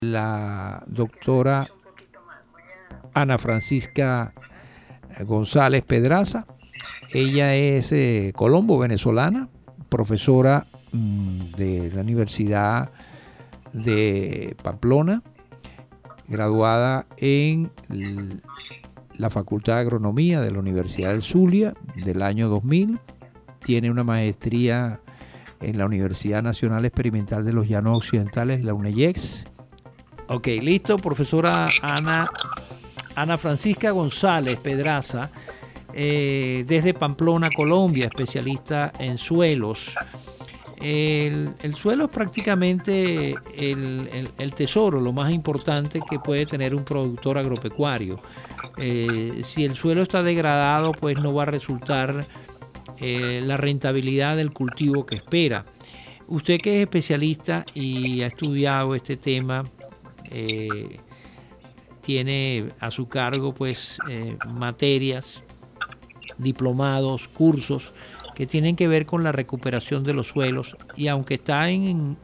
la doctora Ana Francisca González Pedraza. Ella es eh, colombo venezolana, profesora mm, de la Universidad de Pamplona, graduada en la Facultad de Agronomía de la Universidad del Zulia del año 2000. Tiene una maestría en la Universidad Nacional Experimental de los Llanos Occidentales, la UNEYEX. Ok, listo, profesora Ana, Ana Francisca González Pedraza, eh, desde Pamplona, Colombia, especialista en suelos. El, suelo es prácticamente el, tesoro, lo más importante que puede tener un productor agropecuario. Eh, si el suelo está degradado, pues no va a resultar eh, la rentabilidad del cultivo que espera. Usted que es especialista y ha estudiado este tema, eh, tiene a su cargo pues eh, materias, diplomados, cursos que tienen que ver con la recuperación de los suelos y aunque está en,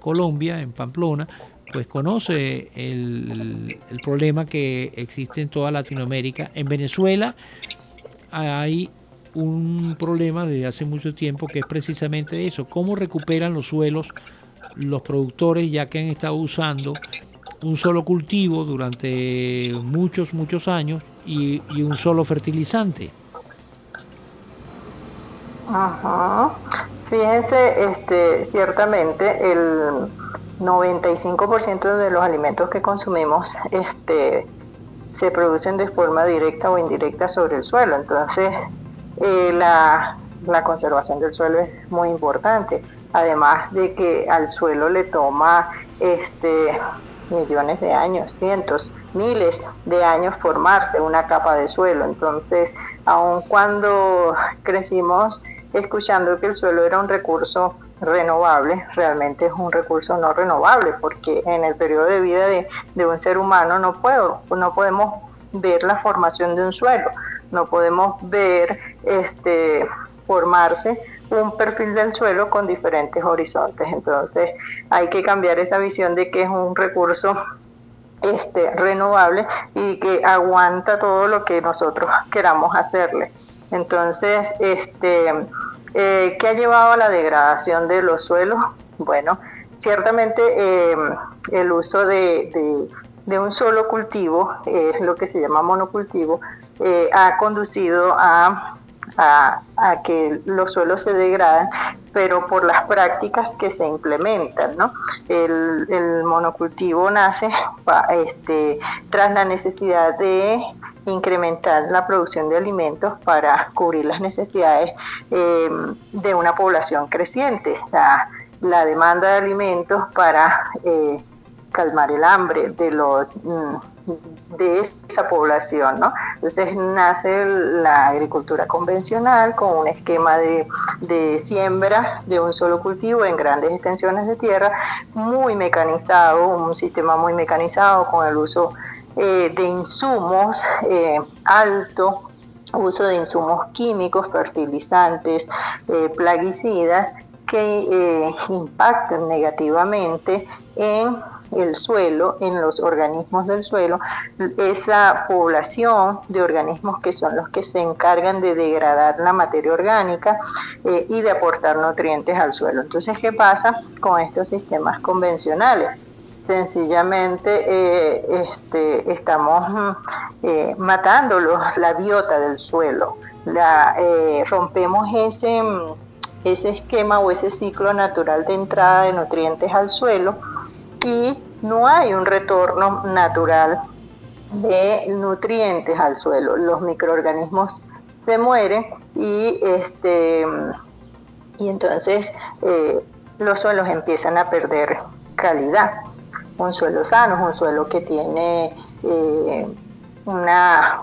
Colombia, en Pamplona, pues conoce el, problema que existe en toda Latinoamérica. En Venezuela hay un problema desde hace mucho tiempo que es precisamente eso, cómo recuperan los suelos los productores ya que han estado usando un solo cultivo durante muchos, muchos años y, un solo fertilizante. Ajá. Fíjense, este, ciertamente el 95% de los alimentos que consumimos este, se producen de forma directa o indirecta sobre el suelo. Entonces, eh, la, conservación del suelo es muy importante, además de que al suelo le toma este millones de años, cientos, miles de años formarse una capa de suelo. Entonces, aun cuando crecimos escuchando que el suelo era un recurso renovable, realmente es un recurso no renovable, porque en el periodo de vida de, de un ser humano no, puedo, no podemos ver la formación de un suelo no podemos ver este, formarse un perfil del suelo con diferentes horizontes. Entonces hay que cambiar esa visión de que es un recurso este, renovable y que aguanta todo lo que nosotros queramos hacerle. Entonces, este, eh, ¿qué ha llevado a la degradación de los suelos? Bueno, ciertamente eh, el uso de, de, un solo cultivo, lo que se llama monocultivo, eh, ha conducido a, que los suelos se degradan, pero por las prácticas que se implementan. ¿no? El, monocultivo nace este, tras la necesidad de incrementar la producción de alimentos para cubrir las necesidades eh, de una población creciente. la demanda de alimentos para eh, calmar el hambre de los mm, de esa población, ¿no? Entonces nace la agricultura convencional con un esquema de, de, siembra de un solo cultivo en grandes extensiones de tierra, muy mecanizado, un sistema muy mecanizado con el uso eh, de insumos eh, alto uso de insumos químicos, fertilizantes, eh, plaguicidas que impactan negativamente en el suelo, en los organismos del suelo, esa población de organismos que son los que se encargan de degradar la materia orgánica eh, y de aportar nutrientes al suelo. Entonces, ¿qué pasa con estos sistemas convencionales? Sencillamente eh, este, estamos mm, eh, matando la biota del suelo, la, rompemos ese mm, ese esquema o ese ciclo natural de entrada de nutrientes al suelo y no hay un retorno natural de nutrientes al suelo. Los microorganismos se mueren y, este, y entonces eh, los suelos empiezan a perder calidad. Un suelo sano es un suelo que tiene eh, una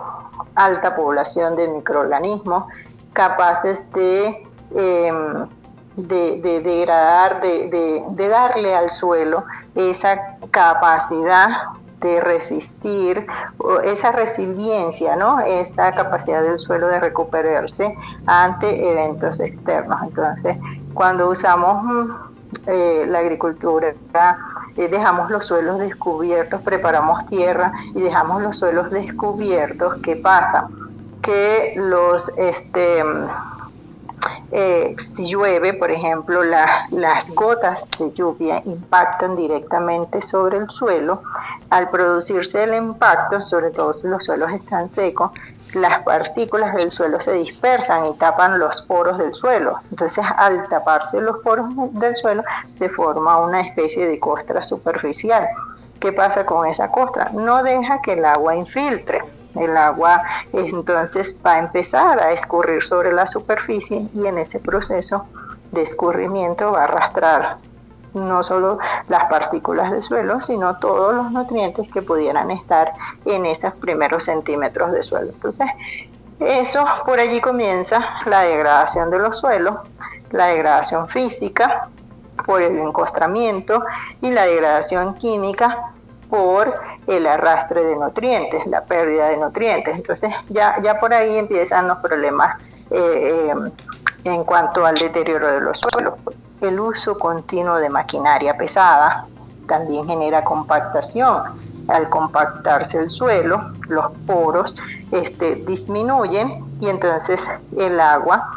alta población de microorganismos capaces de em, de, degradar, de, darle al suelo esa capacidad de resistir, esa resiliencia, ¿no? esa capacidad del suelo de recuperarse ante eventos externos. Entonces, cuando usamos mm, eh, la agricultura eh, dejamos los suelos descubiertos, preparamos tierra y dejamos los suelos descubiertos, ¿qué pasa? Que los, este, eh, si llueve, por ejemplo, las gotas de lluvia impactan directamente sobre el suelo. Al producirse el impacto, sobre todo si los suelos están secos, las partículas del suelo se dispersan y tapan los poros del suelo. Entonces, al taparse los poros del suelo, se forma una especie de costra superficial. ¿Qué pasa con esa costra? No deja que el agua infiltre. El agua entonces va a empezar a escurrir sobre la superficie y en ese proceso de escurrimiento va a arrastrar no solo las partículas del suelo, sino todos los nutrientes que pudieran estar en esos primeros centímetros de suelo. Entonces, eso por allí comienza la degradación de los suelos, la degradación física por el encostramiento y la degradación química por el arrastre de nutrientes, la pérdida de nutrientes. Entonces ya, ya por ahí empiezan los problemas eh, eh, en cuanto al deterioro de los suelos. El uso continuo de maquinaria pesada también genera compactación. Al compactarse el suelo, los poros este, disminuyen y entonces el agua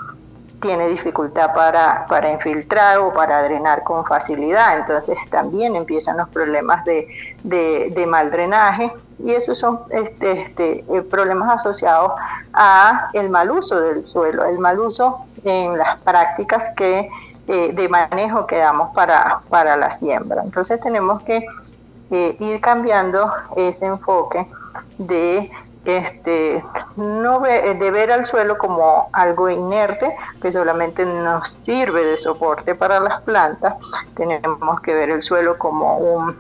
tiene dificultad para, para, infiltrar o para drenar con facilidad. Entonces también empiezan los problemas de, de, mal drenaje y esos son este, este, eh, problemas asociados a el mal uso del suelo, el mal uso en las prácticas que eh, de manejo que damos para, para la siembra. Entonces tenemos que eh, ir cambiando ese enfoque de este, no de ver al suelo como algo inerte que solamente nos sirve de soporte para las plantas, tenemos que ver el suelo como un,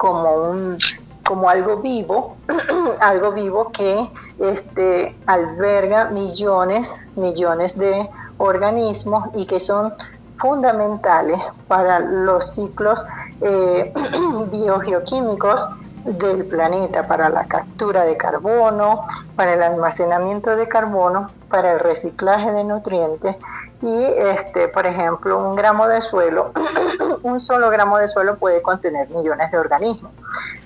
como un como algo vivo, algo vivo que este, alberga millones, millones de organismos y que son fundamentales para los ciclos eh, biogeoquímicos del planeta, para la captura de carbono, para el almacenamiento de carbono, para el reciclaje de nutrientes y este, por ejemplo, un gramo de suelo, un solo gramo de suelo puede contener millones de organismos.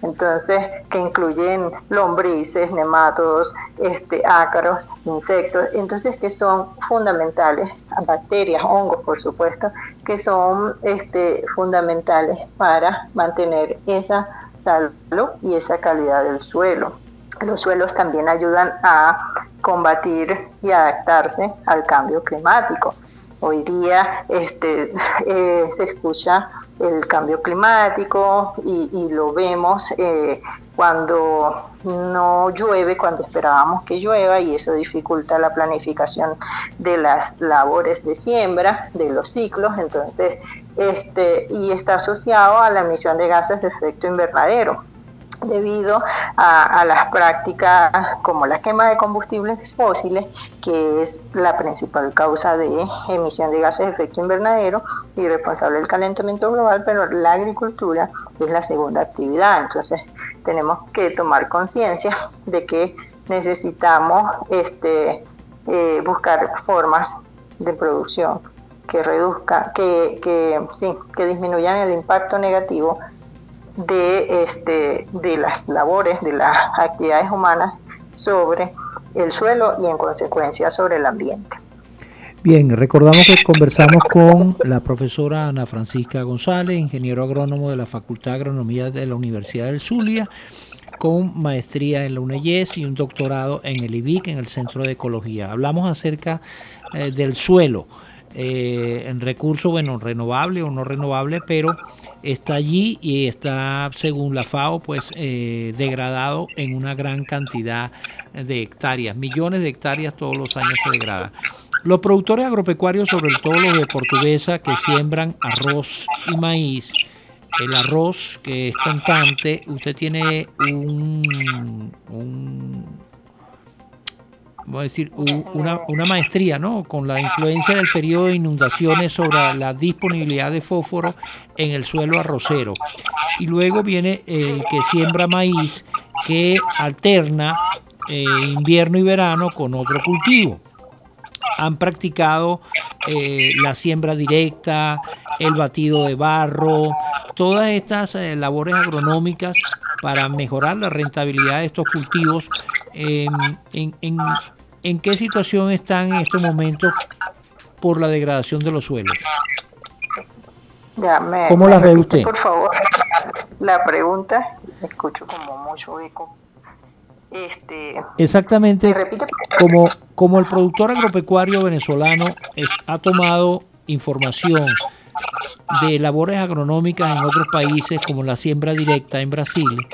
Entonces, que incluyen lombrices, nematodos, este, ácaros, insectos, entonces que son fundamentales, bacterias, hongos, por supuesto, que son este, fundamentales para mantener esa salud y esa calidad del suelo. Los suelos también ayudan a combatir y adaptarse al cambio climático. Hoy día este, eh, se escucha el cambio climático y, lo vemos eh, cuando no llueve, cuando esperábamos que llueva y eso dificulta la planificación de las labores de siembra, de los ciclos, entonces, este, y está asociado a la emisión de gases de efecto invernadero debido a, las prácticas como la quema de combustibles fósiles, que es la principal causa de emisión de gases de efecto invernadero y responsable del calentamiento global, pero la agricultura es la segunda actividad. Entonces tenemos que tomar conciencia de que necesitamos este, eh, buscar formas de producción que reduzcan, que, que, sí, que disminuyan el impacto negativo de, este, de las labores, de las actividades humanas sobre el suelo y en consecuencia sobre el ambiente. Bien, recordamos que conversamos con la profesora Ana Francisca González, ingeniero agrónomo de la Facultad de Agronomía de la Universidad del Zulia, con maestría en la UNEYES y un doctorado en el IBIC, en el Centro de Ecología. Hablamos acerca eh, del suelo eh, en recurso, bueno, renovable o no renovable, pero está allí y está, según la FAO, pues eh, degradado en una gran cantidad de hectáreas, millones de hectáreas todos los años se degrada. Los productores agropecuarios, sobre todo los de Portuguesa, que siembran arroz y maíz, el arroz que es constante, usted tiene un, un voy a decir, una, una, maestría, ¿no? Con la influencia del periodo de inundaciones sobre la disponibilidad de fósforo en el suelo arrocero. Y luego viene el que siembra maíz, que alterna eh, invierno y verano con otro cultivo. Han practicado eh, la siembra directa, el batido de barro, todas estas eh, labores agronómicas para mejorar la rentabilidad de estos cultivos, en, qué situación están en estos momentos por la degradación de los suelos? ¿Cómo las ve usted? Por favor, la pregunta, escucho como mucho eco. Este, Exactamente, como, como el productor agropecuario venezolano ha tomado información de labores agronómicas en otros países como la siembra directa en Brasil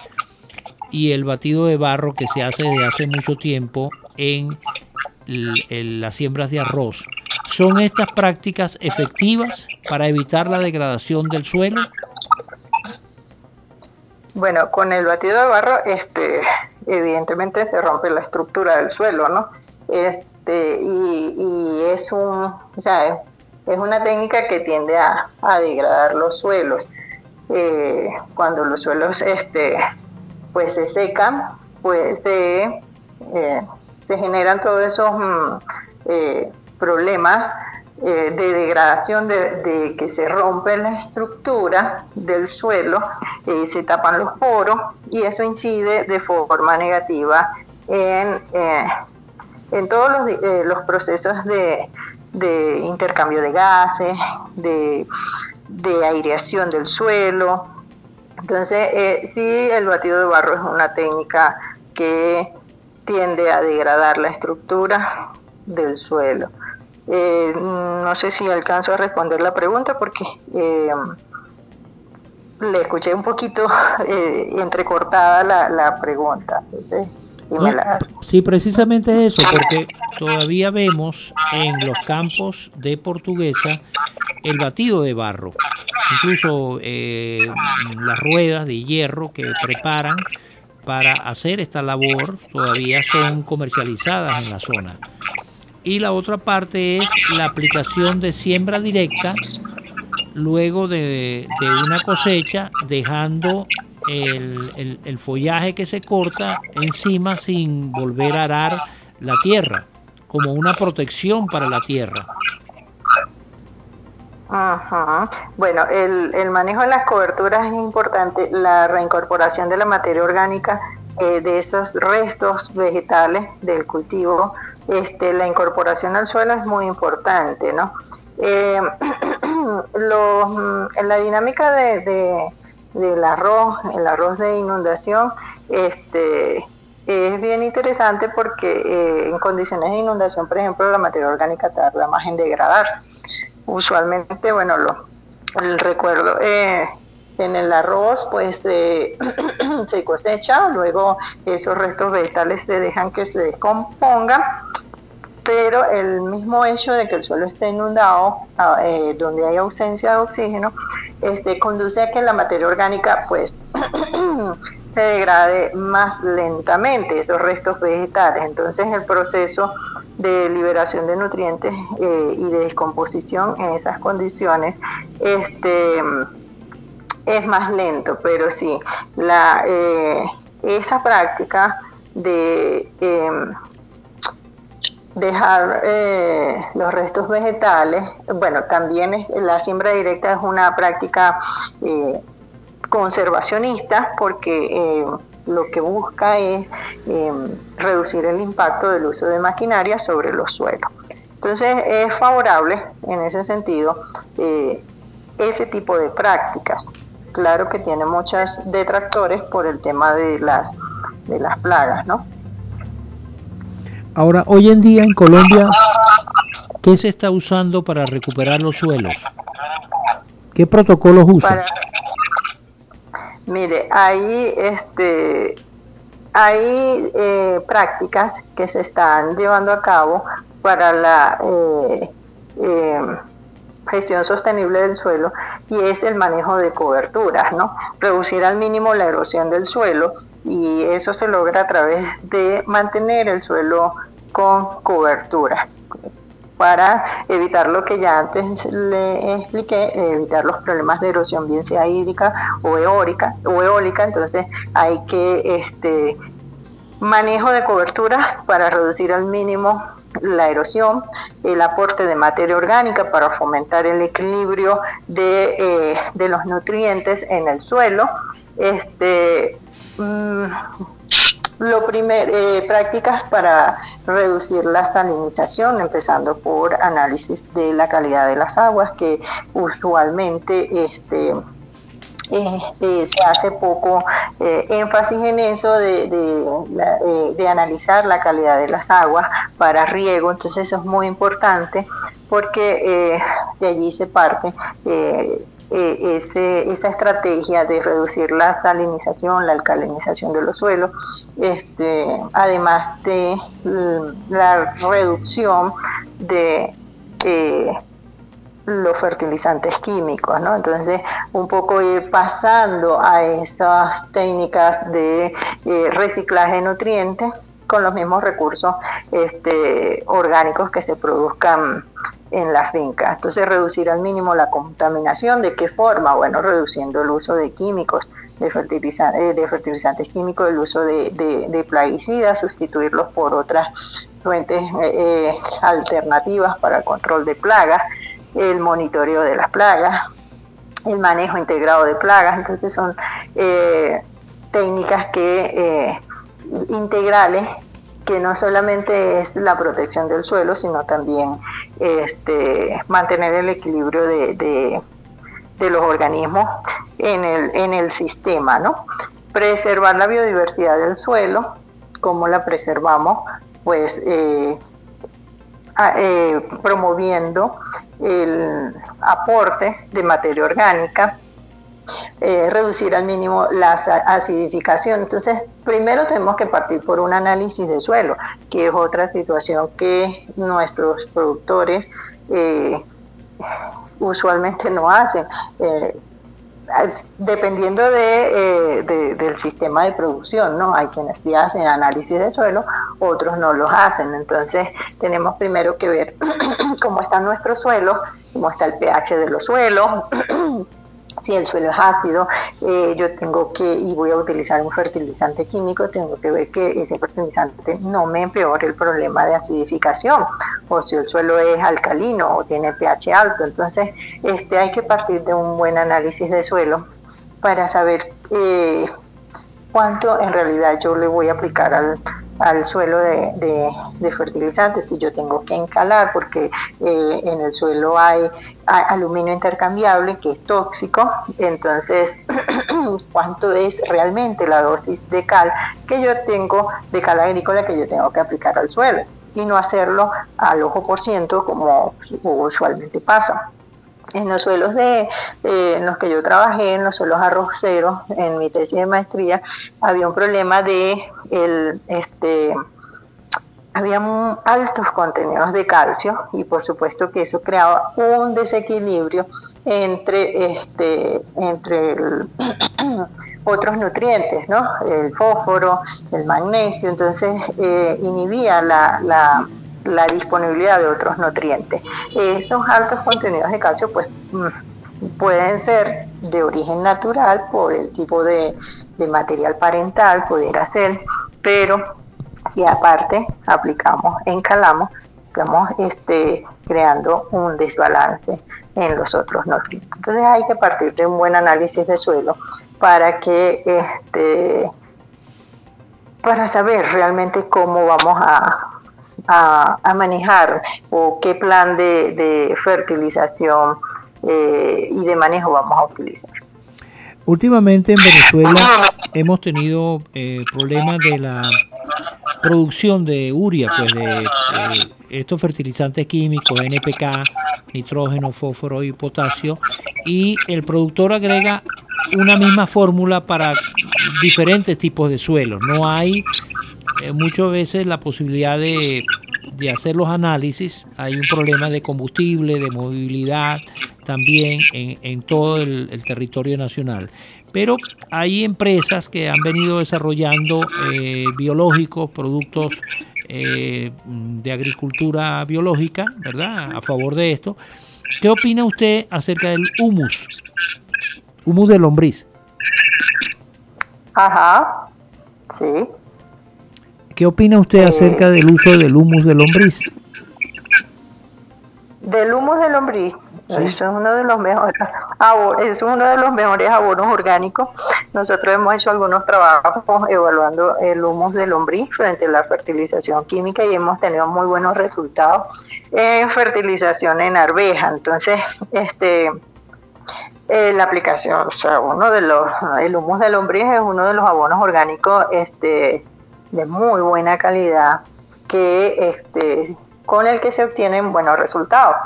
y el batido de barro que se hace desde hace mucho tiempo en, las siembras de arroz. ¿Son estas prácticas efectivas para evitar la degradación del suelo? Bueno, con el batido de barro, este, evidentemente se rompe la estructura del suelo, ¿no? Este, y, es un, o sea, es una técnica que tiende a, degradar los suelos. Eh, cuando los suelos este, pues se secan, pues se, eh, se generan todos esos mm, eh, problemas de degradación de, que se rompe la estructura del suelo, se tapan los poros y eso incide de forma negativa en, en todos los, los procesos de, de intercambio de gases, de, aireación del suelo. Entonces, eh, sí, el batido de barro es una técnica que tiende a degradar la estructura del suelo. Eh, no sé si alcanzo a responder la pregunta porque eh, le escuché un poquito entrecortada la, la pregunta. Entonces, Sí, precisamente eso, porque todavía vemos en los campos de Portuguesa el batido de barro, incluso eh, las ruedas de hierro que preparan para hacer esta labor todavía son comercializadas en la zona. Y la otra parte es la aplicación de siembra directa luego de, una cosecha, dejando el, follaje que se corta encima sin volver a arar la tierra, como una protección para la tierra. Bueno, el, manejo de las coberturas es importante, la reincorporación de la materia orgánica eh, de esos restos vegetales del cultivo, este, la incorporación al suelo es muy importante, ¿no? Eh, en la dinámica de del arroz, el arroz de inundación, este, es bien interesante porque eh, en condiciones de inundación, por ejemplo, la materia orgánica tarda más en degradarse. Usualmente, bueno, lo, el recuerdo eh, en el arroz, pues se cosecha, luego esos restos vegetales se dejan que se descompongan pero el mismo hecho de que el suelo esté inundado, ah, eh, donde hay ausencia de oxígeno, este, conduce a que la materia orgánica pues se degrade más lentamente, esos restos vegetales. Entonces el proceso de liberación de nutrientes eh, y de descomposición en esas condiciones este, es más lento, pero sí, la, eh, esa práctica de em, dejar eh, los restos vegetales, bueno, también es, la siembra directa es una práctica conservacionista porque eh, lo que busca es reducir el impacto del uso de maquinaria sobre los suelos. Entonces es favorable en ese sentido ese tipo de prácticas. Claro que tiene muchos detractores por el tema de las, de las plagas, ¿no? Ahora, hoy en día en Colombia, ¿qué se está usando para recuperar los suelos? ¿Qué protocolos usan? Mire, hay este hay eh, prácticas que se están llevando a cabo para la eh, eh, gestión sostenible del suelo y es el manejo de coberturas, ¿no? Reducir al mínimo la erosión del suelo y eso se logra a través de mantener el suelo con cobertura para evitar lo que ya antes le expliqué, evitar los problemas de erosión, bien sea hídrica o eólica, entonces hay que este manejo de cobertura para reducir al mínimo la erosión, el aporte de materia orgánica para fomentar el equilibrio de, eh, de los nutrientes en el suelo, este, mm, lo primer, eh, prácticas para reducir la salinización, empezando por análisis de la calidad de las aguas, que usualmente este, eh, eh, se hace poco énfasis en eso de, de, analizar la calidad de las aguas para riego, entonces eso es muy importante porque de allí se parte eh, esa estrategia de reducir la salinización, la alcalinización de los suelos, este, además de la reducción de eh, los fertilizantes químicos, ¿no? Entonces, un poco ir pasando a esas técnicas de eh, reciclaje de nutrientes con los mismos recursos este, orgánicos que se produzcan en la finca. Entonces, reducir al mínimo la contaminación. ¿De qué forma? Bueno, reduciendo el uso de químicos, de, fertilizantes, eh, fertilizantes químicos, el uso de, plaguicidas, sustituirlos por otras fuentes eh, eh, alternativas para el control de plagas, el monitoreo de las plagas, el manejo integrado de plagas. Entonces, son técnicas que integrales que no solamente es la protección del suelo, sino también este, mantener el equilibrio de, los organismos en el, en el sistema, ¿no? Preservar la biodiversidad del suelo, ¿cómo la preservamos? Pues eh, eh, promoviendo el aporte de materia orgánica, eh, reducir al mínimo la acidificación. Entonces, primero tenemos que partir por un análisis de suelo, que es otra situación que nuestros productores eh, usualmente no hacen. Eh, dependiendo de, del sistema de producción, ¿no? Hay quienes sí hacen análisis de suelo, otros no los hacen. Entonces, tenemos primero que ver cómo está nuestro suelo, cómo está el pH de los suelos, si el suelo es ácido, eh, yo tengo que, y voy a utilizar un fertilizante químico, tengo que ver que ese fertilizante no me empeore el problema de acidificación, o si el suelo es alcalino o tiene pH alto. Entonces, este, hay que partir de un buen análisis de suelo para saber eh, cuánto en realidad yo le voy a aplicar al, al suelo de, fertilizantes si yo tengo que encalar porque eh, en el suelo hay, aluminio intercambiable que es tóxico, entonces cuánto es realmente la dosis de cal que yo tengo, de cal agrícola que yo tengo que aplicar al suelo y no hacerlo al ojo por ciento como usualmente pasa en los suelos de en los que yo trabajé, en los suelos arroceros, en mi tesis de maestría, había un problema de el este había altos contenidos de calcio y por supuesto que eso creaba un desequilibrio entre este entre otros nutrientes, ¿no? El fósforo, el magnesio, entonces eh, inhibía la la disponibilidad de otros nutrientes. Esos altos contenidos de calcio pues mm, pueden ser de origen natural por el tipo de, material parental, pudiera ser, pero si aparte aplicamos, encalamos, estamos este, creando un desbalance en los otros nutrientes. Entonces hay que partir de un buen análisis de suelo para que este, para saber realmente cómo vamos a, a, manejar o qué plan de, fertilización eh, y de manejo vamos a utilizar. Últimamente en Venezuela hemos tenido eh, problemas de la producción de uria, pues de, estos fertilizantes químicos, NPK, nitrógeno, fósforo y potasio, y el productor agrega una misma fórmula para diferentes tipos de suelos. No hay eh, muchas veces la posibilidad de, hacer los análisis. Hay un problema de combustible, de movilidad también en, todo el, territorio nacional. Pero hay empresas que han venido desarrollando eh, biológicos, productos eh, de agricultura biológica, ¿verdad? A favor de esto. ¿Qué opina usted acerca del humus? Humus de lombriz. Ajá, sí. ¿Qué opina usted acerca del uso del humus de lombriz? Del humus de lombriz, eso es uno de los mejores es uno de los mejores abonos orgánicos. Nosotros hemos hecho algunos trabajos evaluando el humus de lombriz frente a la fertilización química y hemos tenido muy buenos resultados en fertilización en arveja. Entonces, este eh, la aplicación, o sea, uno de los, el humus de lombriz es uno de los abonos orgánicos este, de muy buena calidad que este, con el que se obtienen buenos resultados.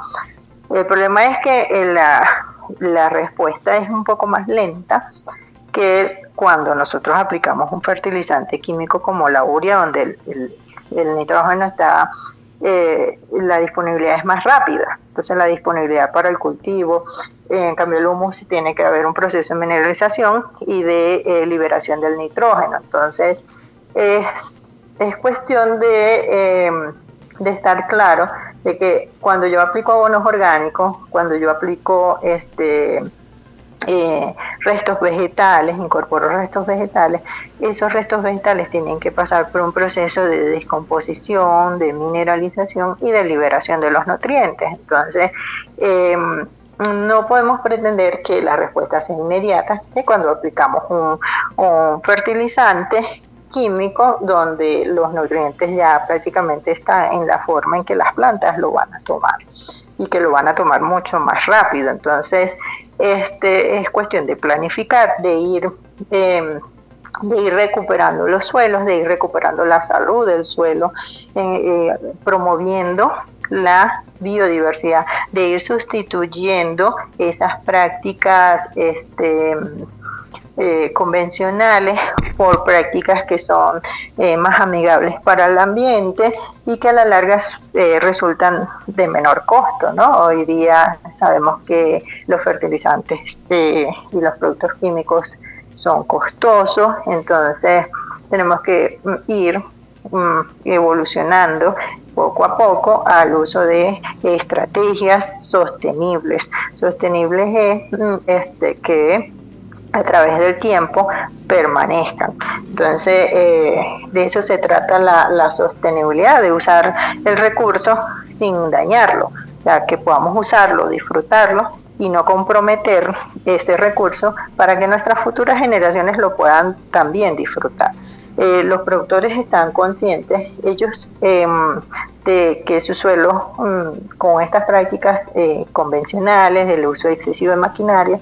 El problema es que la, respuesta es un poco más lenta que cuando nosotros aplicamos un fertilizante químico como la urea, donde el, nitrógeno está, eh, la disponibilidad es más rápida. Entonces la disponibilidad para el cultivo, en cambio el humus tiene que haber un proceso de mineralización y de eh, liberación del nitrógeno. Entonces es, es cuestión de... Eh, de estar claro de que cuando yo aplico abonos orgánicos, cuando yo aplico este eh, restos vegetales, incorporo restos vegetales, esos restos vegetales tienen que pasar por un proceso de descomposición, de mineralización y de liberación de los nutrientes. Entonces, em, no podemos pretender que la respuesta sea inmediata, que cuando aplicamos un fertilizante químico donde los nutrientes ya prácticamente están en la forma en que las plantas lo van a tomar y que lo van a tomar mucho más rápido. Entonces, este es cuestión de planificar, de ir, em, de ir recuperando los suelos, de ir recuperando la salud del suelo, eh, promoviendo la biodiversidad, de ir sustituyendo esas prácticas este, eh, convencionales por prácticas que son eh, más amigables para el ambiente y que a la larga eh, resultan de menor costo. ¿no? Hoy día sabemos que los fertilizantes y los productos químicos son costosos, entonces tenemos que mm, ir mm, evolucionando poco a poco al uso de estrategias sostenibles. Sostenibles es mm, este, que a través del tiempo permanezcan. Entonces, eh, de eso se trata la, sostenibilidad, de usar el recurso sin dañarlo, o sea, que podamos usarlo, disfrutarlo y no comprometer ese recurso para que nuestras futuras generaciones lo puedan también disfrutar. Eh, los productores están conscientes, ellos em, de que su suelo mm, con estas prácticas eh, convencionales del uso excesivo de maquinaria,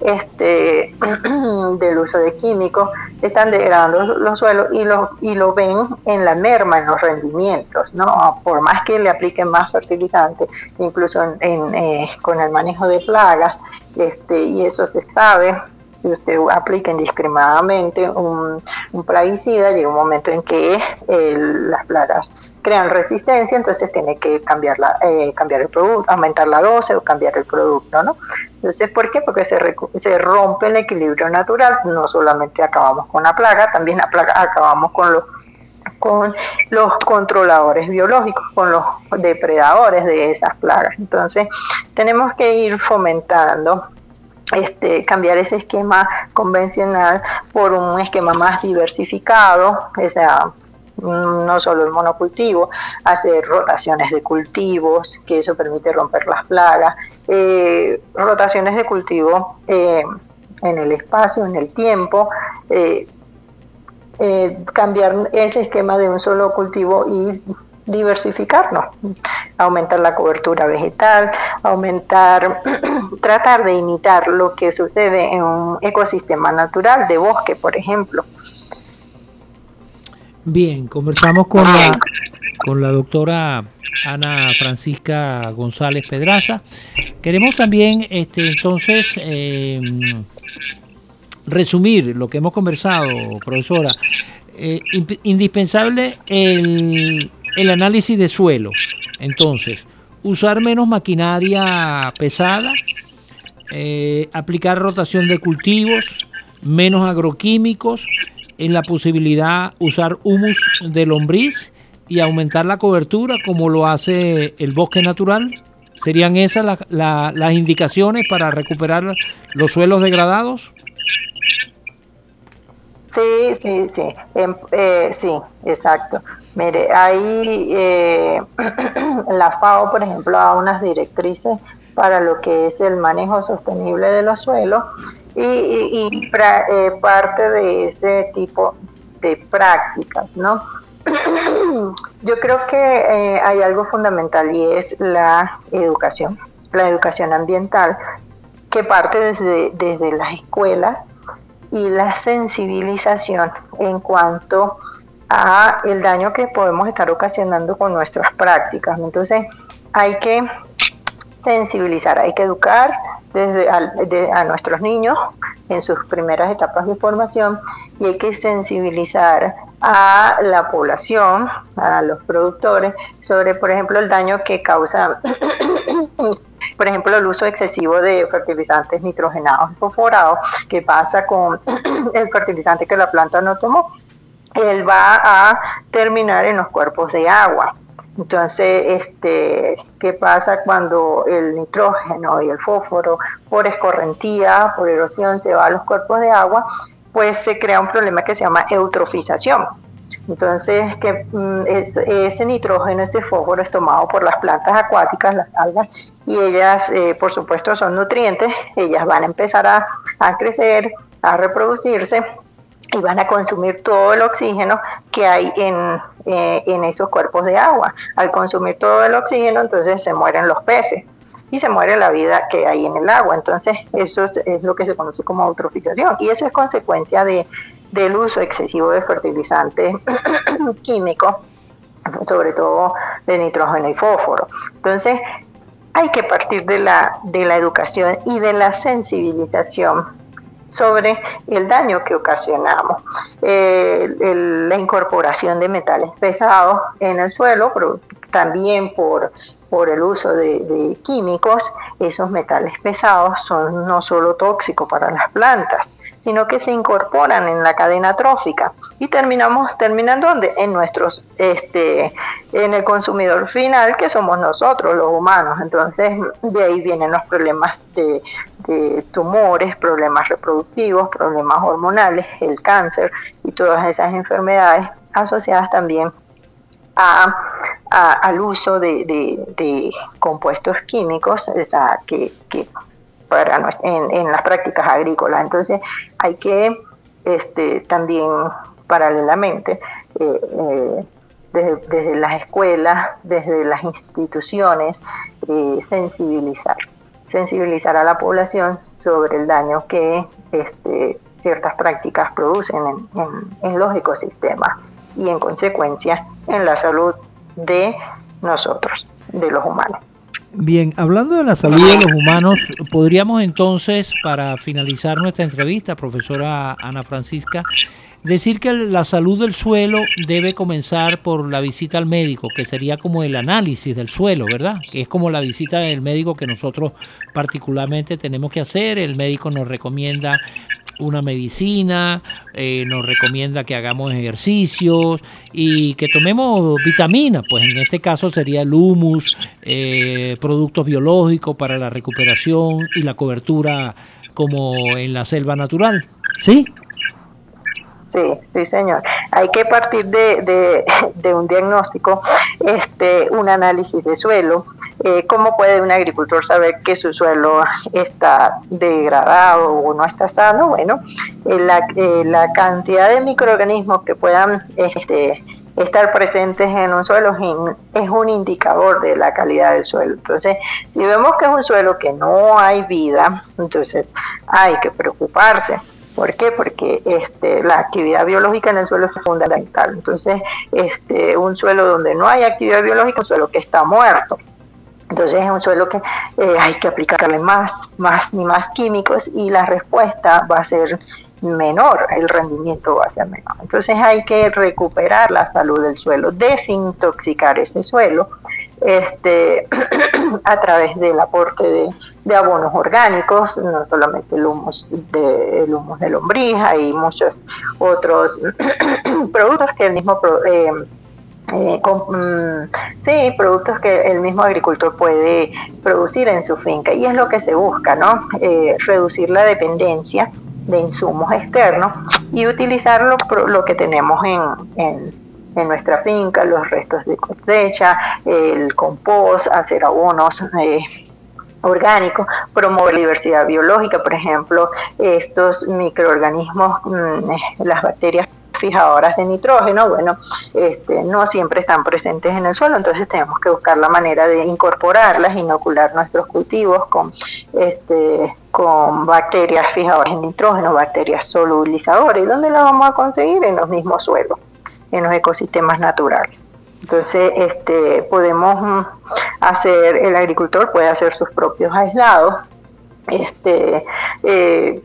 este, del uso de químicos, están degradando los, suelos y lo, y lo ven en la merma, en los rendimientos, ¿no? Por más que le apliquen más fertilizantes, incluso en, eh, con el manejo de plagas, este, y eso se sabe, si usted aplica indiscriminadamente un, plaguicida, llega un momento en que las plagas crean resistencia, entonces tiene que cambiar, eh, cambiar el producto, aumentar la dosis o cambiar el producto, ¿no? Entonces, ¿por qué? Porque se, se rompe el equilibrio natural, no solamente acabamos con la plaga, también la plaga acabamos con los con los controladores biológicos, con los depredadores de esas plagas. Entonces, tenemos que ir fomentando este, cambiar ese esquema convencional por un esquema más diversificado, o sea, no solo el monocultivo, hacer rotaciones de cultivos, que eso permite romper las plagas, eh, rotaciones de cultivo eh, en el espacio, en el tiempo, eh, cambiar ese esquema de un solo cultivo y diversificarnos, aumentar la cobertura vegetal, aumentar, tratar de imitar lo que sucede en un ecosistema natural de bosque, por ejemplo. Bien, conversamos con la, con la doctora Ana Francisca González Pedraza. Queremos también, este, entonces, em, resumir lo que hemos conversado, profesora. Eh, indispensable el el análisis de suelo. Entonces, usar menos maquinaria pesada, eh, aplicar rotación de cultivos, menos agroquímicos, en la posibilidad usar humus de lombriz y aumentar la cobertura como lo hace el bosque natural. ¿Serían esas las indicaciones para recuperar los suelos degradados? Sí, sí, sí, em, eh, sí, exacto. Mire, ahí eh, la FAO, por ejemplo, da unas directrices para lo que es el manejo sostenible de los suelos y, eh, parte de ese tipo de prácticas, ¿no? Yo creo que hay algo fundamental y es la educación, la educación ambiental, que parte desde, desde las escuelas y la sensibilización en cuanto a el daño que podemos estar ocasionando con nuestras prácticas. Entonces, hay que sensibilizar, hay que educar desde a, nuestros niños en sus primeras etapas de formación y hay que sensibilizar a la población, a los productores, sobre, por ejemplo, el daño que causa por ejemplo, el uso excesivo de fertilizantes nitrogenados y fosforados, que pasa con el fertilizante que la planta no tomó, él va a terminar en los cuerpos de agua. Entonces, este, ¿qué pasa cuando el nitrógeno y el fósforo por escorrentía, por erosión, se va a los cuerpos de agua? Pues se crea un problema que se llama eutrofización. Entonces, que mm, ese nitrógeno, ese fósforo es tomado por las plantas acuáticas, las algas, y ellas, eh, por supuesto, son nutrientes, ellas van a empezar a, crecer, a reproducirse y van a consumir todo el oxígeno que hay en, eh, en esos cuerpos de agua. Al consumir todo el oxígeno, entonces se mueren los peces y se muere la vida que hay en el agua. Entonces, eso es, lo que se conoce como eutrofización y eso es consecuencia de, del uso excesivo de fertilizantes químicos, sobre todo de nitrógeno y fósforo. Entonces, hay que partir de la, de la educación y de la sensibilización sobre el daño que ocasionamos. Eh, la incorporación de metales pesados en el suelo, pero también por, por el uso de, químicos, esos metales pesados son no solo tóxicos para las plantas, sino que se incorporan en la cadena trófica. Y terminamos terminan dónde en nuestros este en el consumidor final que somos nosotros los humanos. Entonces de ahí vienen los problemas de, tumores problemas reproductivos problemas hormonales el cáncer y todas esas enfermedades asociadas también a, al uso de, compuestos químicos que, en, las prácticas agrícolas. Entonces hay que este, también paralelamente eh, eh, desde, las escuelas, desde las instituciones, eh, sensibilizar, sensibilizar a la población sobre el daño que este, ciertas prácticas producen en los ecosistemas y en consecuencia en la salud de nosotros, de los humanos. Bien, hablando de la salud de los humanos, podríamos entonces, para finalizar nuestra entrevista, profesora Ana Francisca, decir que la salud del suelo debe comenzar por la visita al médico, que sería como el análisis del suelo, ¿verdad? Es como la visita del médico que nosotros particularmente tenemos que hacer. El médico nos recomienda una medicina, eh, nos recomienda que hagamos ejercicios y que tomemos vitaminas, pues en este caso sería el humus, eh, productos biológicos para la recuperación y la cobertura como en la selva natural. ¿Sí? Sí, sí, señor. Hay que partir de, de, un diagnóstico, este, un análisis de suelo. Eh, ¿Cómo puede un agricultor saber que su suelo está degradado o no está sano? Bueno, eh, la, eh, la cantidad de microorganismos que puedan este, estar presentes en un suelo es un indicador de la calidad del suelo. Entonces, si vemos que es un suelo que no hay vida, entonces hay que preocuparse. ¿Por qué? Porque este, la actividad biológica en el suelo es fundamental. Entonces, este, un suelo donde no hay actividad biológica es un suelo que está muerto. Entonces es un suelo que eh, hay que aplicarle más, más y más químicos y la respuesta va a ser menor, el rendimiento va a ser menor. Entonces hay que recuperar la salud del suelo, desintoxicar ese suelo este, a través del aporte de, abonos orgánicos, no solamente el humus de, el humus de lombriz, hay muchos otros productos que el mismo... Eh, eh, mm, sí, productos que el mismo agricultor puede producir en su finca y es lo que se busca, ¿no? Eh, reducir la dependencia de insumos externos y utilizar lo, que tenemos en, en, nuestra finca, los restos de cosecha, el compost, hacer abonos. Eh, orgánicos, promover diversidad biológica, por ejemplo, estos microorganismos, mm, las bacterias fijadoras de nitrógeno, bueno, este, no siempre están presentes en el suelo, entonces tenemos que buscar la manera de incorporarlas, inocular nuestros cultivos con, este, con bacterias fijadoras de nitrógeno, bacterias solubilizadoras. ¿Y dónde las vamos a conseguir? En los mismos suelos, en los ecosistemas naturales. Entonces, este, podemos mm, hacer, el agricultor puede hacer sus propios aislados, este, eh,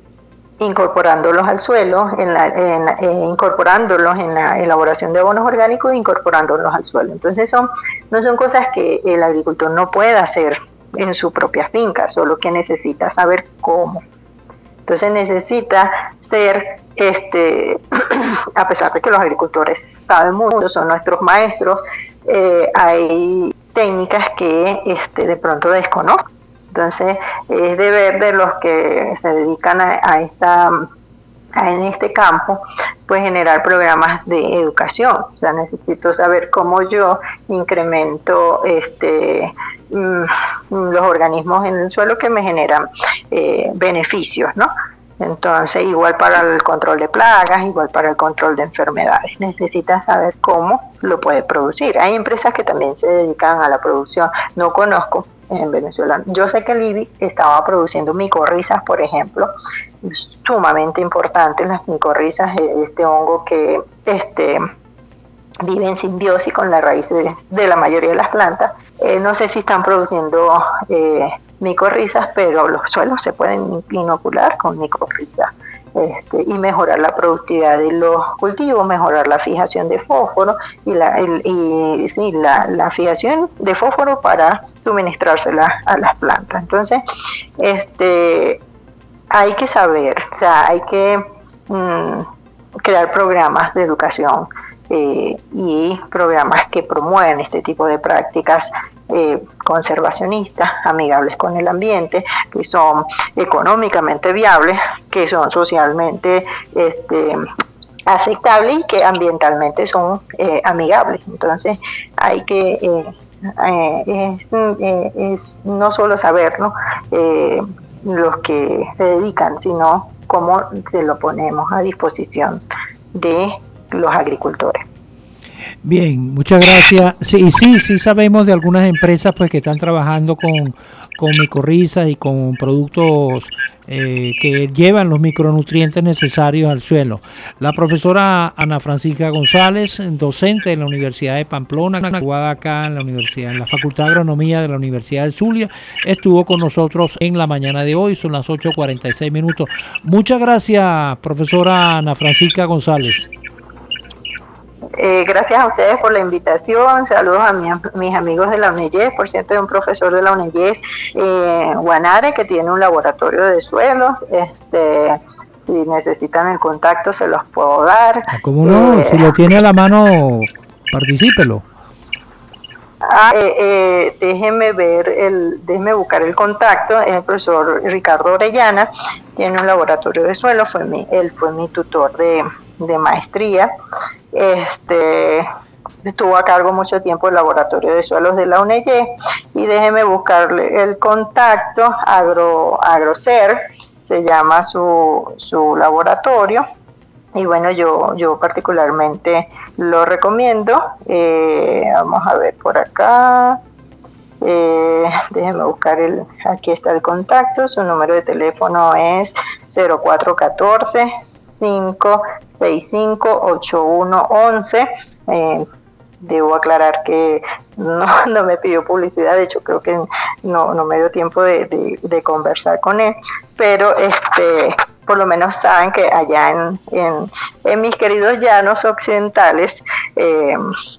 incorporándolos al suelo, en la, eh, incorporándolos en la elaboración de abonos orgánicos e incorporándolos al suelo. Entonces son, no son cosas que el agricultor no pueda hacer en su propia finca, solo que necesita saber cómo. Entonces necesita ser, este, a pesar de que los agricultores saben mucho, son nuestros maestros, eh, hay técnicas que este, de pronto desconocen entonces, es deber de los que se dedican a, esta en este campo, pues generar programas de educación. O sea, necesito saber cómo yo incremento este los organismos en el suelo que me generan eh, beneficios, ¿no? Entonces, igual para el control de plagas, igual para el control de enfermedades. Necesita saber cómo lo puede producir. Hay empresas que también se dedican a la producción. No conozco, en Venezuela. Yo sé que Libby estaba produciendo micorrizas, por ejemplo, sumamente importantes las micorrizas, este hongo que este, vive en simbiosis con las raíces de la mayoría de las plantas. Eh, no sé si están produciendo eh, micorrizas, pero los suelos se pueden inocular con micorrizas. Este, y mejorar la productividad de los cultivos, mejorar la fijación de fósforo y la, y, sí, la, la, fijación de fósforo para suministrársela a las plantas. Entonces, este, hay que saber, o sea, hay que mm, crear programas de educación eh, y programas que promueven este tipo de prácticas eh, conservacionistas, amigables con el ambiente, que son económicamente viables, que son socialmente este, aceptables y que ambientalmente son eh, amigables. Entonces hay que no solo saber los que se dedican, sino cómo se lo ponemos a disposición de los agricultores. Bien, muchas gracias. Sí, sí, sí sabemos de algunas empresas pues que están trabajando con, con micorrizas y con productos eh, que llevan los micronutrientes necesarios al suelo. La profesora Ana Francisca González, docente en la Universidad de Pamplona, graduada acá en la Universidad, en la Facultad de Agronomía de la Universidad del Zulia, estuvo con nosotros en la mañana de hoy, son las 8.46 minutos. Muchas gracias, profesora Ana Francisca González. Eh, gracias a ustedes por la invitación. Saludos a mis amigos de la UNEYES. Por cierto, hay un profesor de la UNEYES, eh, Guanare, que tiene un laboratorio de suelos. Este, si necesitan el contacto, se los puedo dar. Ah, ¿Cómo no? Eh, si lo tiene a la mano, particípelo. Ah, eh, déjeme ver, el, déjeme buscar el contacto. El profesor Ricardo Orellana tiene un laboratorio de suelos. Fue mi, él fue mi tutor de, de maestría. Este, estuvo a cargo mucho tiempo el laboratorio de suelos de la UNEY y déjeme buscarle el contacto agro agrocer se llama su, su laboratorio y bueno yo yo particularmente lo recomiendo eh, vamos a ver por acá eh, déjeme buscar el aquí está el contacto su número de teléfono es 0414 5658111. Eh, debo aclarar que no, no, me pidió publicidad, de hecho creo que no, no me dio tiempo de, de, conversar con él, pero este por lo menos saben que allá en, en, en mis queridos llanos occidentales eh,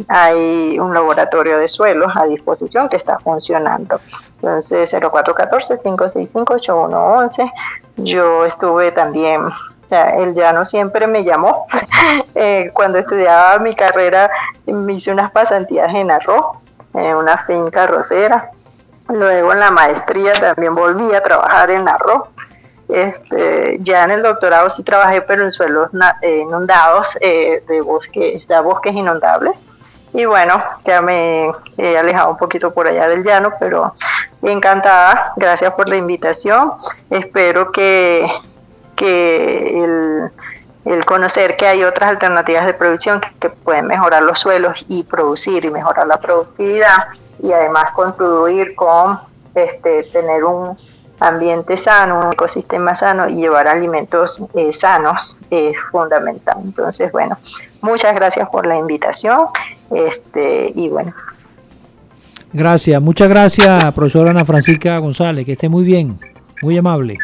hay un laboratorio de suelos a disposición que está funcionando. Entonces 0414-565-8111. Yo estuve también o sea, él ya no siempre me llamó. Eh, cuando estudiaba mi carrera me hice unas pasantías en arroz, en una finca arrocera. Luego en la maestría también volví a trabajar en arroz. Este, ya en el doctorado sí trabajé, pero en suelos eh, inundados, eh, de bosques, ya bosques inundables. Y bueno, ya me he alejado un poquito por allá del llano, pero encantada. Gracias por la invitación. Espero que, que el, conocer que hay otras alternativas de producción que, pueden mejorar los suelos y producir y mejorar la productividad y además contribuir con este, tener un ambiente sano, un ecosistema sano y llevar alimentos eh, sanos es fundamental. Entonces, bueno, muchas gracias por la invitación este, y bueno. Gracias, muchas gracias, profesora Ana Francisca González, que esté muy bien, muy amable.